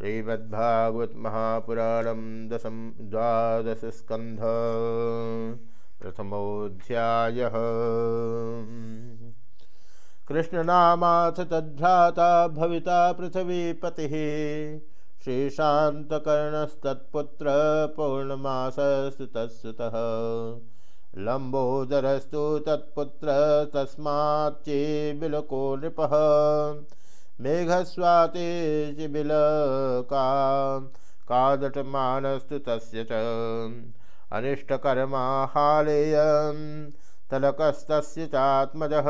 श्रीमद्भागवत महापुराणम दशम द्वादश स्कंध प्रथमोध्याय कृष्णनामाथ तद्भ्राता भविता पृथ्वीपति। श्रीशान्तकर्णस्तत्पुत्र पौर्णमासस्तु तत्सुतः लम्बोदरस्तु तत्पुत्र तस्माच्चे बिलको नृपः। मेघस्वाते चिबिलका कादटमानस्तु तस्य च अनिष्टकर्मा हालेयं तलकस्तस्य चात्मजः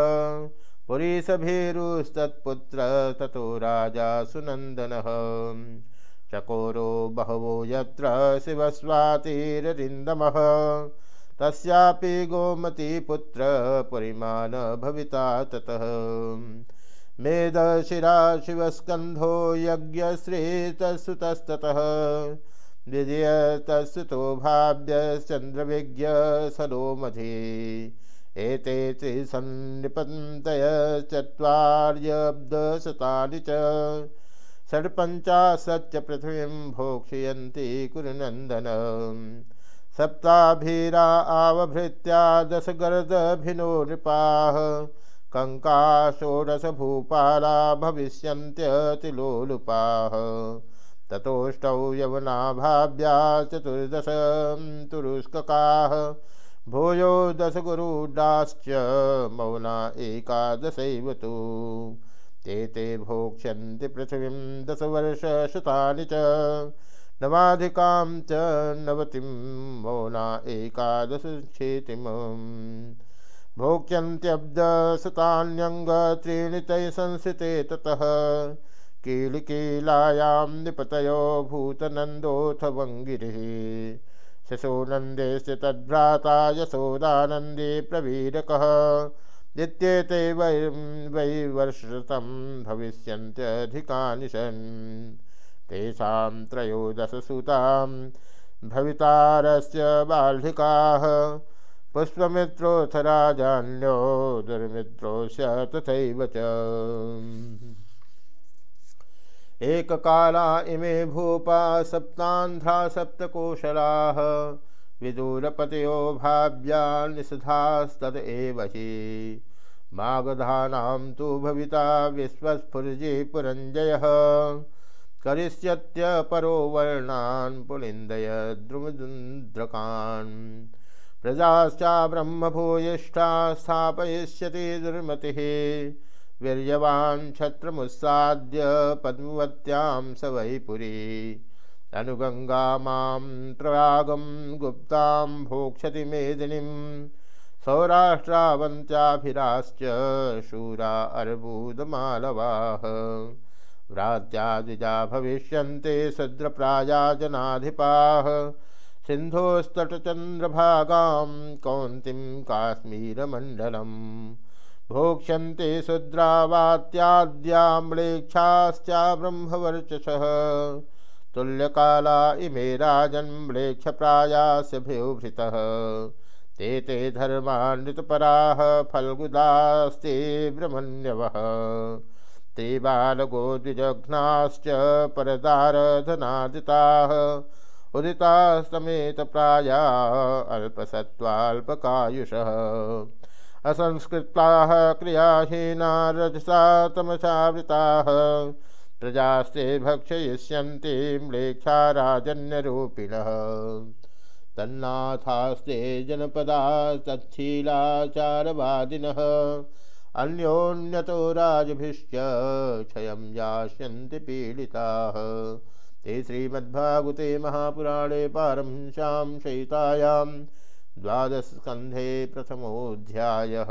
पुरीसभीरुस्तत्पुत्र ततो राजा सुनन्दनः चकोरो बहवो यत्र शिवस्वातिररिन्दमः तस्यापि गोमतीपुत्र पुरीमान भविता ततः मेधशिरा शिवस्कन्धो यज्ञश्रीतसुतस्ततः। विजयतस्तुतो भाव्यश्चन्द्रविज्ञ सलोमधि एते त्रिसन्निपन्तय चत्वार्यब्दशतानि च। षड्पञ्चाशच्च पृथिवीं भोक्षयन्ति कुरुनन्दन। सप्ताभिरा आवभृत्या दशगर्दभिनो नृपाः कंका षोडश भूपाला भविष्यन्त्यतिलोलुपाः। ततोष्टौ यवनाभाव्या चतुर्दश तुरुष्ककाः। भूयो दशगुरुडाश्च मौना एकादशैव तु। ते ते भोक्ष्यन्ति पृथिवीं दशवर्षशतानि च। नवाधिकां च नवतिं मौना एकादशक्षेतिम् भोक्यन्त्यब्दशतान्यङ्ग त्रीणि तै संस्थिते ततः। कीलिकीलायां निपतयो भूतनन्दोऽथ वङ्गिरिः शशोनन्देस्य तद्भ्राता यशोदानन्दे प्रवीरकः। इत्येते वै वै वर्षतं भविष्यन्त्यधिकानि सन् तेषां त्रयोदशसुतां भवितारस्य बाल्हिकाः पुष्पमित्रोऽथ राजान्यो दुर्मित्रोऽस्य तथैव च। एककाला इमे भूपा सप्तान्ध्रा सप्तकोशलाः, विदूरपतयो भाव्या निषधास्तद एव हि। मागधानां तु भविता विश्वस्फुर्जे पुरञ्जयः करिष्यत्यपरो वर्णान् पुलिन्दय द्रुमद्रकान् प्रजाश्चा ब्रह्मभूयिष्ठा स्थापयिष्यति दुर्मतिः। वीर्यवान् छत्रमुत्साद्य पद्मवत्यां स वै पुरी अनुगङ्गा माँ प्रयागं गुप्तां भोक्षति मेदिनीं। सौराष्ट्रावन्त्याभिराश्च शूरा अर्बूदमालवाः। व्रात्यादिजा भविष्यन्ते सद्रप्राया जनाधिपाः सिन्धोस्तटचन्द्रभागां कौन्तिं काश्मीरमण्डलम्। भोक्ष्यन्ते शूद्रावात्याद्याम्लेच्छाश्चा ब्रह्मवर्चसः। तुल्यकाला इमे राजन्म्लेच्छप्रायास्य भ्योभृतः ते ते धर्मान्वितपराः फल्गुदास्ते ब्रह्मण्यवः। ते बालगोद्विजघ्नाश्च परदारधनादिताः। उदिता समेत प्राया अल्पसत्त्वाल्पकायुषः। असंस्कृताः क्रियाहीना रजसा तमसावृताः प्रजास्ते भक्षयिष्यन्ति म्लेच्छा राजन्यरूपिणः। तन्नाथास्ते जनपदा तच्छीलाचारवादिनः अन्योन्यतो राजभिश्च क्षयं यास्यन्ति पीडिताः। ते श्रीमद्भागुते महापुराणे पारंशां शयितायां द्वादशस्कन्धे प्रथमोऽध्यायः।